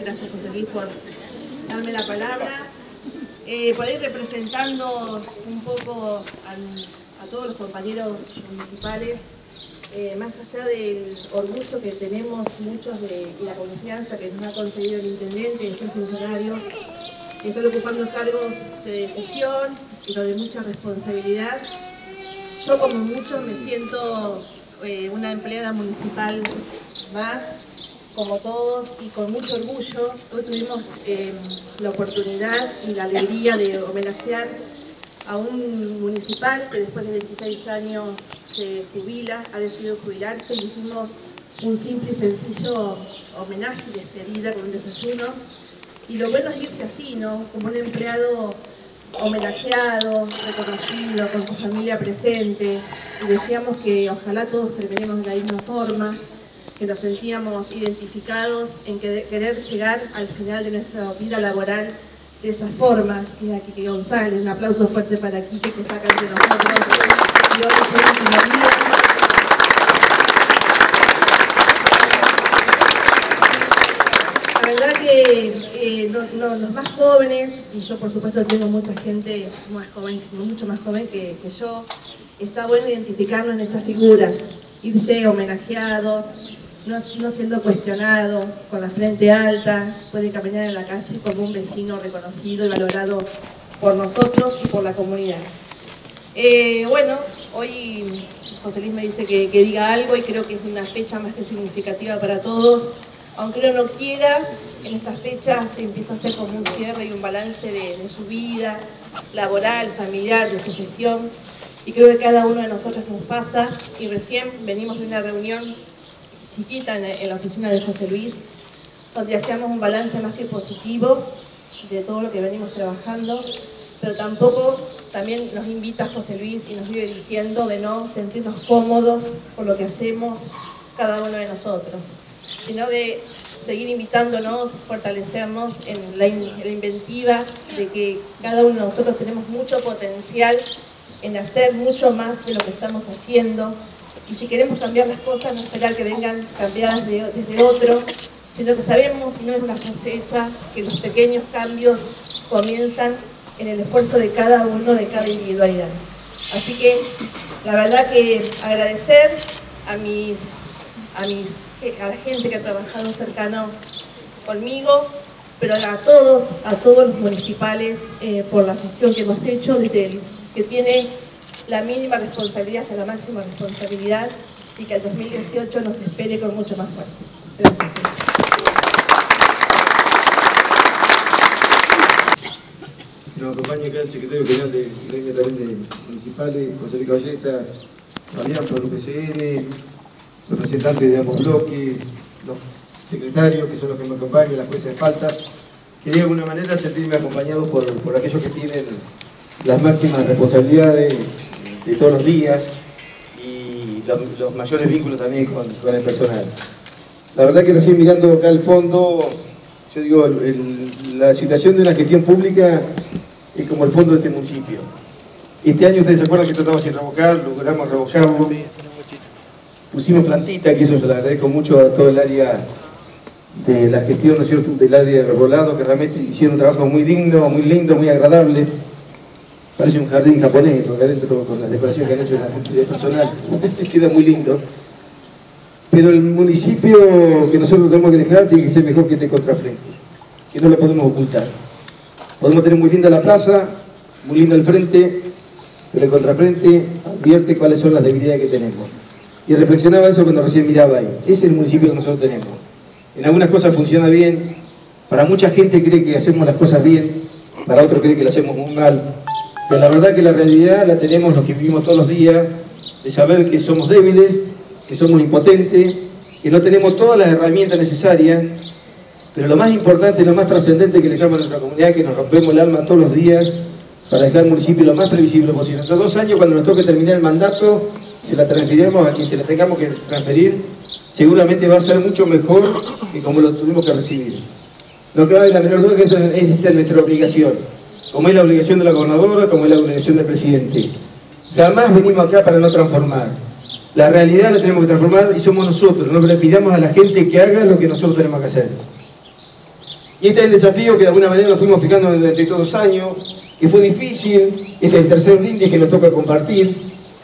Gracias José Luis por darme la palabra. Eh, por ir representando un poco a, todos los compañeros municipales, eh, más allá del orgullo que tenemos muchos de, y la confianza que nos ha concedido el intendente de ser funcionarios, que están ocupando cargos de decisión y de mucha responsabilidad, yo como muchos me siento eh, una empleada municipal más, como todos, y con mucho orgullo. Hoy tuvimos eh, la oportunidad y la alegría de homenajear a un municipal que después de 26 años se jubila, ha decidido jubilarse y hicimos un simple y sencillo homenaje y despedida con un desayuno. Y lo bueno es irse así, ¿no? Como un empleado homenajeado, reconocido, con su familia presente, y decíamos que ojalá todos terminemos de la misma forma, que nos sentíamos identificados en querer llegar al final de nuestra vida laboral de esa forma, que es Kike González, un aplauso fuerte para Kike que está acá entre nosotros, y hoy es verdad que eh, los más jóvenes, y yo por supuesto tengo mucha gente más joven, mucho más joven que, yo, está bueno identificarnos en estas figuras, irse homenajeado, no, siendo cuestionado, con la frente alta, puede caminar en la calle como un vecino reconocido y valorado por nosotros y por la comunidad. Eh, bueno, hoy José Luis me dice que diga algo y creo que es una fecha más que significativa para todos aunque uno no quiera, en estas fechas se empieza a hacer como un cierre y un balance de, su vida laboral, familiar, de su gestión. Y creo que cada uno de nosotros nos pasa. Y recién venimos de una reunión chiquita en, la oficina de José Luis, donde hacíamos un balance más que positivo de todo lo que venimos trabajando, pero tampoco también nos invita José Luis y nos vive diciendo de no sentirnos cómodos por lo que hacemos cada uno de nosotros sino de seguir invitándonos, fortalecernos en la, inventiva de que cada uno de nosotros tenemos mucho potencial en hacer mucho más de lo que estamos haciendo y si queremos cambiar las cosas no esperar que vengan cambiadas desde otro, sino que sabemos, y no es una cosecha, que los pequeños cambios comienzan en el esfuerzo de cada uno, de cada individualidad. Así que la verdad que agradecer a mis, a mis a la gente que ha trabajado cercano conmigo, pero a todos, a todos los municipales eh, por la gestión que hemos hecho, desde que tiene la mínima responsabilidad hasta la máxima responsabilidad y que el 2018 nos espere con mucho más fuerza. Gracias. Nos acompaña acá el secretario general de Gremio también de Municipales, José Luis Caballeta, Fabián por UPCN, representantes de ambos bloques, los secretarios, que son los que me acompañan, las jueces de falta, que de alguna manera sentirme acompañado por, aquellos que tienen las máximas responsabilidades de todos los días y los, mayores vínculos también con, el personal. La verdad que recién mirando acá al fondo, yo digo, la situación de la gestión pública es como el fondo de este municipio. Este año ustedes se acuerdan que tratamos de revocar, logramos revocarlo, pusimos plantita, que eso se lo agradezco mucho a todo el área de la gestión, ¿no es cierto?, del área de Rolado, que realmente hicieron un trabajo muy digno, muy lindo, muy agradable. Parece un jardín japonés, porque adentro con la decoración que han hecho la personal, queda muy lindo. Pero el municipio que nosotros tenemos que dejar tiene que ser mejor que este contrafrente, que no lo podemos ocultar. Podemos tener muy linda la plaza, muy lindo el frente, pero el contrafrente advierte cuáles son las debilidades que tenemos. Y reflexionaba eso cuando recién miraba ahí. Ese es el municipio que nosotros tenemos. En algunas cosas funciona bien, para mucha gente cree que hacemos las cosas bien, para otros cree que lo hacemos muy mal. Pero la verdad que la realidad la tenemos los que vivimos todos los días, de saber que somos débiles, que somos impotentes, que no tenemos todas las herramientas necesarias, pero lo más importante, lo más trascendente que le llama a nuestra comunidad que nos rompemos el alma todos los días para dejar el municipio lo más previsible posible. En dos años, cuando nos toque terminar el mandato, si la transferimos a quien se la tengamos que transferir, seguramente va a ser mucho mejor que como lo tuvimos que recibir. No cabe la menor duda que esta es nuestra obligación, como es la obligación de la gobernadora, como es la obligación del presidente. Jamás venimos acá para no transformar. La realidad la tenemos que transformar y somos nosotros, no le pidamos a la gente que haga lo que nosotros tenemos que hacer. Y este es el desafío que de alguna manera lo fuimos fijando durante todos los años, que fue difícil, este es el tercer brindis que nos toca compartir,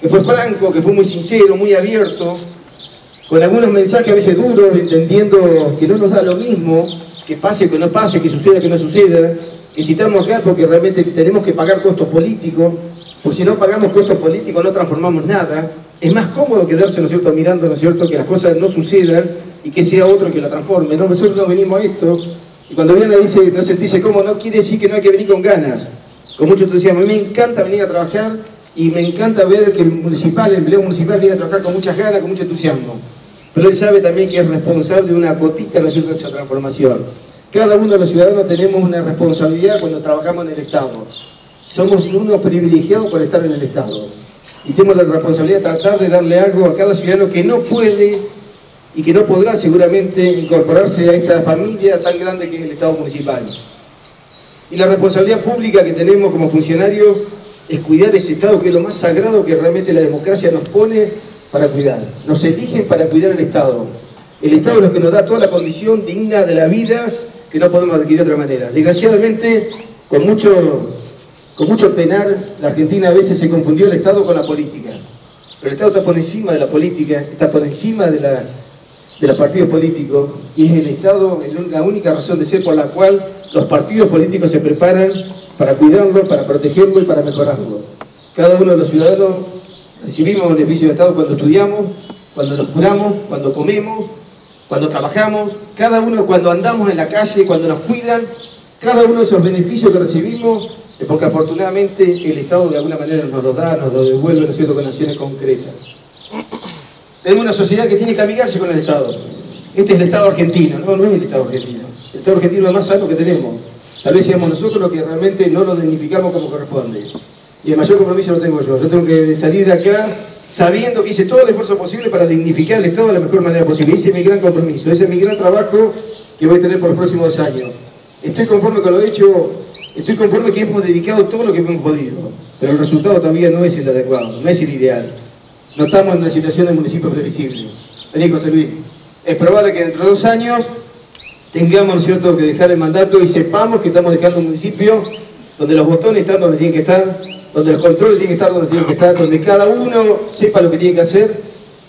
que fue franco, que fue muy sincero, muy abierto, con algunos mensajes a veces duros, entendiendo que no nos da lo mismo, que pase o que no pase, que suceda o que no suceda, que citamos acá porque realmente tenemos que pagar costos políticos, porque si no pagamos costos políticos no transformamos nada, es más cómodo quedarse, ¿no cierto?, mirando, ¿no es cierto?, que las cosas no sucedan y que sea otro que la transforme. No, nosotros no venimos a esto, y cuando viene dice, no se dice cómo, no quiere decir que no hay que venir con ganas. Con mucho entusiasmo. A mí me encanta venir a trabajar y me encanta ver que el municipal, el empleo municipal viene a trabajar con muchas ganas, con mucho entusiasmo. Pero él sabe también que es responsable de una gotita de esa transformación. Cada uno de los ciudadanos tenemos una responsabilidad cuando trabajamos en el Estado. Somos unos privilegiados por estar en el Estado. Y tenemos la responsabilidad de tratar de darle algo a cada ciudadano que no puede y que no podrá seguramente incorporarse a esta familia tan grande que es el Estado municipal. Y la responsabilidad pública que tenemos como funcionarios es cuidar ese Estado que es lo más sagrado que realmente la democracia nos pone para cuidar. Nos eligen para cuidar el Estado. El Estado es lo que nos da toda la condición digna de la vida que no podemos adquirir de otra manera. Desgraciadamente, con mucho, con mucho penar, la Argentina a veces se confundió el Estado con la política. Pero el Estado está por encima de la política, está por encima de, la, de los partidos políticos y es el Estado la única razón de ser por la cual los partidos políticos se preparan para cuidarlo, para protegerlo y para mejorarlo. Cada uno de los ciudadanos recibimos beneficios del Estado cuando estudiamos, cuando nos curamos, cuando comemos, cuando trabajamos, cada uno cuando andamos en la calle, cuando nos cuidan, cada uno de esos beneficios que recibimos es porque afortunadamente el Estado de alguna manera nos los da, nos lo devuelve, ¿no es cierto?, con acciones concretas. Tenemos una sociedad que tiene que amigarse con el Estado. Este es el Estado argentino, no, no es el Estado argentino. El Estado argentino es lo más sano que tenemos. Tal vez seamos nosotros los que realmente no lo dignificamos como corresponde. Y el mayor compromiso lo tengo yo. Yo tengo que salir de acá sabiendo que hice todo el esfuerzo posible para dignificar el Estado de la mejor manera posible. Ese es mi gran compromiso, ese es mi gran trabajo que voy a tener por los próximos dos años. Estoy conforme con lo hecho, estoy conforme que hemos dedicado todo lo que hemos podido, pero el resultado todavía no es el adecuado, no es el ideal. No estamos en una situación de municipio previsible. Vení, José Luis. Es probable que dentro de dos años tengamos, cierto?, que dejar el mandato y sepamos que estamos dejando un municipio donde los botones están donde tienen que estar, donde los controles tienen que estar donde tienen que estar, donde cada uno sepa lo que tiene que hacer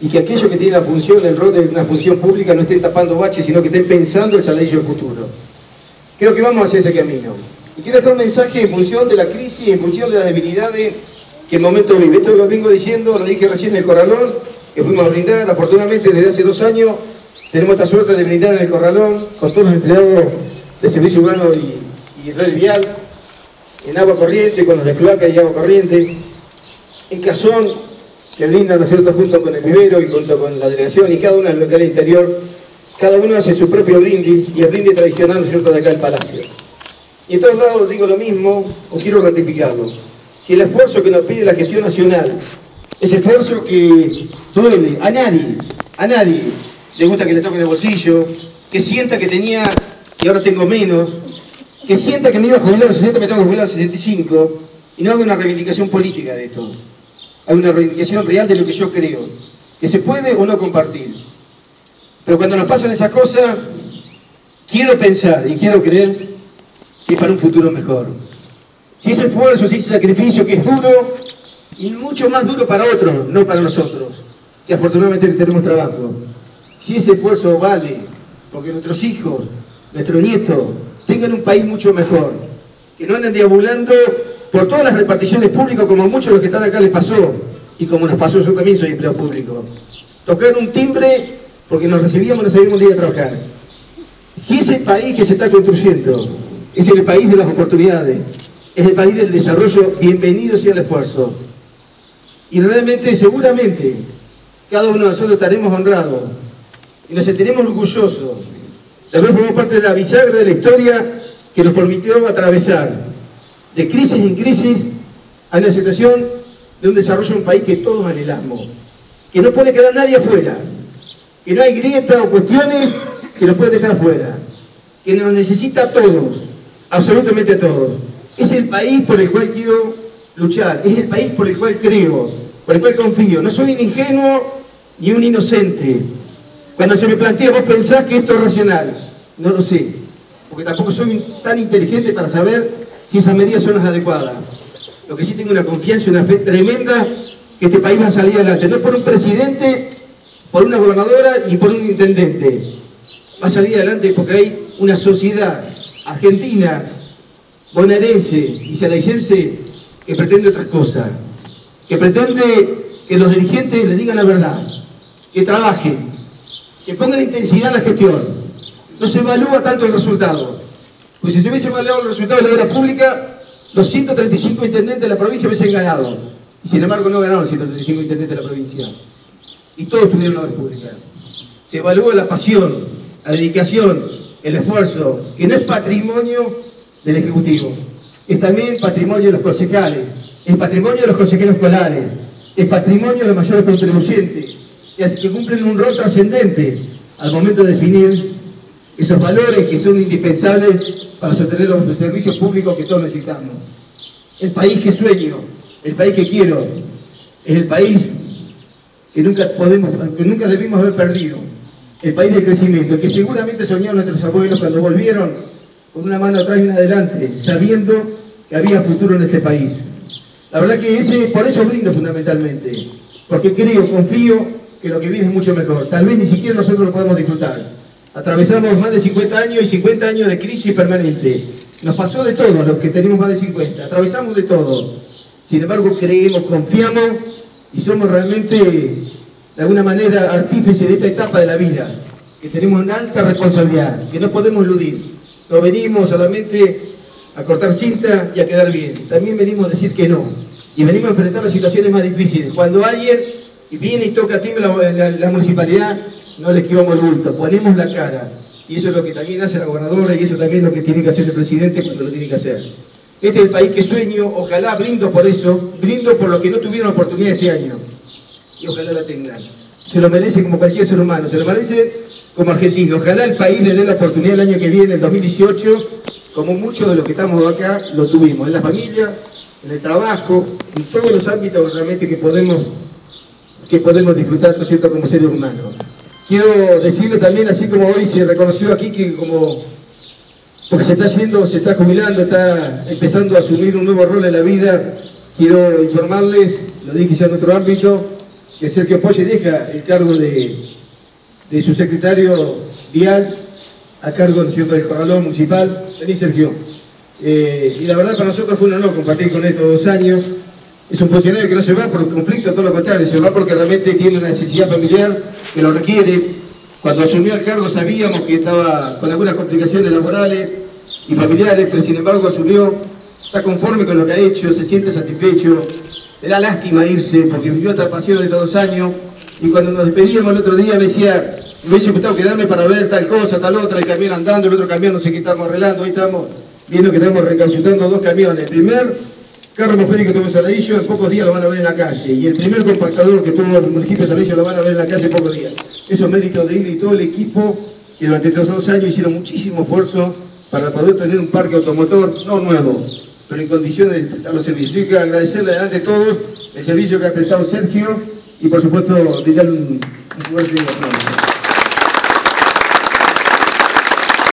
y que aquellos que tienen la función, el rol de una función pública no estén tapando baches, sino que estén pensando el salario del futuro. Creo que vamos hacia ese camino. Y quiero dar un mensaje en función de la crisis, en función de las debilidades que el momento vive. Esto lo vengo diciendo, lo dije recién en el Corralón, que fuimos a brindar, afortunadamente desde hace dos años tenemos esta suerte de brindar en el Corralón con todos los empleados de Servicio Urbano y, y Red Vial, en agua corriente, con los de cloaca y agua corriente, en Cazón, que brindan, ¿no es cierto?, junto con el vivero y junto con la delegación y cada uno del local interior, cada uno hace su propio brindis y el brindis tradicional, ¿no es cierto?, de acá del Palacio. Y en todos lados digo lo mismo, o quiero ratificarlo. Si el esfuerzo que nos pide la gestión nacional, ese esfuerzo que duele a nadie, a nadie le gusta que le toque el bolsillo, que sienta que tenía y ahora tengo menos, que sienta que me iba a jubilar a los 60, me tengo que jubilar a los 65, y no haga una reivindicación política de esto. Hay una reivindicación real de lo que yo creo, que se puede o no compartir. Pero cuando nos pasan esas cosas, quiero pensar y quiero creer que para un futuro mejor. Si ese esfuerzo, si ese sacrificio que es duro, y mucho más duro para otros, no para nosotros, que afortunadamente tenemos trabajo. Si ese esfuerzo vale, porque nuestros hijos, nuestros nietos, tengan un país mucho mejor, que no anden diabulando por todas las reparticiones públicas como muchos de los que están acá les pasó, y como nos pasó, yo también soy empleado público. Tocar un timbre porque nos recibíamos, no sabíamos día a trabajar. Si ese país que se está construyendo es el país de las oportunidades, es el país del desarrollo, bienvenido sea el esfuerzo. Y realmente, seguramente, cada uno de nosotros estaremos honrados y nos sentiremos orgullosos Vez formamos parte de la bisagra de la historia que nos permitió atravesar de crisis en crisis a una situación de un desarrollo de un país que todos anhelamos, que no puede quedar nadie afuera, que no hay grieta o cuestiones que nos pueden dejar afuera, que nos necesita a todos, absolutamente a todos. Es el país por el cual quiero luchar, es el país por el cual creo, por el cual confío. No soy un ingenuo ni un inocente, cuando se me plantea, vos pensás que esto es racional. No lo sé. porque tampoco soy tan inteligente para saber si esas medidas son las adecuadas. Lo que sí tengo una confianza y una fe tremenda que este país va a salir adelante, no por un presidente, por una gobernadora ni por un intendente. Va a salir adelante porque hay una sociedad argentina, bonaerense y salaicense que pretende otras cosas, que pretende que los dirigentes le digan la verdad, que trabajen, que pongan intensidad en la gestión. No se evalúa tanto el resultado. Pues si se hubiese evaluado el resultado de la obra pública, los 135 intendentes de la provincia hubiesen ganado. Y sin embargo no ganaron los 135 intendentes de la provincia. Y todos tuvieron la obra pública. Se evalúa la pasión, la dedicación, el esfuerzo, que no es patrimonio del Ejecutivo, es también patrimonio de los concejales, es patrimonio de los consejeros escolares, es patrimonio de los mayores contribuyentes, que cumplen un rol trascendente al momento de definir esos valores que son indispensables para sostener los servicios públicos que todos necesitamos. El país que sueño, el país que quiero, es el país que nunca, podemos, que nunca debimos haber perdido, el país del crecimiento, que seguramente soñaron nuestros abuelos cuando volvieron con una mano atrás y una adelante, sabiendo que había futuro en este país. La verdad que ese, por eso brindo fundamentalmente, porque creo, confío que lo que viene es mucho mejor. Tal vez ni siquiera nosotros lo podemos disfrutar. Atravesamos más de 50 años y 50 años de crisis permanente. Nos pasó de todo, los que tenemos más de 50. Atravesamos de todo. Sin embargo, creemos, confiamos y somos realmente, de alguna manera, artífices de esta etapa de la vida, que tenemos una alta responsabilidad, que no podemos eludir. No venimos solamente a cortar cinta y a quedar bien. También venimos a decir que no. Y venimos a enfrentar las situaciones más difíciles. Cuando alguien viene y toca a ti la, la municipalidad, no le esquivamos el bulto, ponemos la cara. Y eso es lo que también hace la gobernadora y eso también es lo que tiene que hacer el presidente cuando lo tiene que hacer. Este es el país que sueño, ojalá brindo por eso, brindo por lo que no tuvieron oportunidad este año. Y ojalá la tengan. Se lo merece como cualquier ser humano, se lo merece como argentino. Ojalá el país le dé la oportunidad el año que viene, el 2018, como muchos de los que estamos acá lo tuvimos, en la familia, en el trabajo, en todos los ámbitos realmente que podemos, que podemos disfrutar, ¿no cierto?, como seres humanos. Quiero decirle también, así como hoy se reconoció aquí, que como porque se está yendo, se está jubilando, está empezando a asumir un nuevo rol en la vida, quiero informarles, lo dije ya en otro ámbito, que Sergio Poche deja el cargo de, de su secretario vial a cargo del señor del corralón municipal. Vení, Sergio. Eh, y la verdad para nosotros fue un honor compartir con estos dos años. Es un funcionario que no se va por conflicto, todo lo contrario, se va porque realmente tiene una necesidad familiar que lo requiere. Cuando asumió el cargo sabíamos que estaba con algunas complicaciones laborales y familiares, pero sin embargo asumió, está conforme con lo que ha hecho, se siente satisfecho, le da lástima irse porque vivió esta pasión de estos dos años y cuando nos despedíamos el otro día me decía, me hubiese gustado quedarme para ver tal cosa, tal otra, el camión andando, el otro camión no sé qué estamos arreglando, hoy estamos viendo que estamos recauchutando dos camiones. El primer carro atmosférico tuvo Saladillo, en pocos días lo van a ver en la calle. Y el primer compactador que tuvo el municipio de Saladillo lo van a ver en la calle en pocos días. Eso es mérito de él y todo el equipo que durante estos dos años hicieron muchísimo esfuerzo para poder tener un parque automotor, no nuevo, pero en condiciones de prestar los servicios. Yo quiero agradecerle adelante a todos el servicio que ha prestado Sergio y por supuesto darle un, un fuerte aplauso.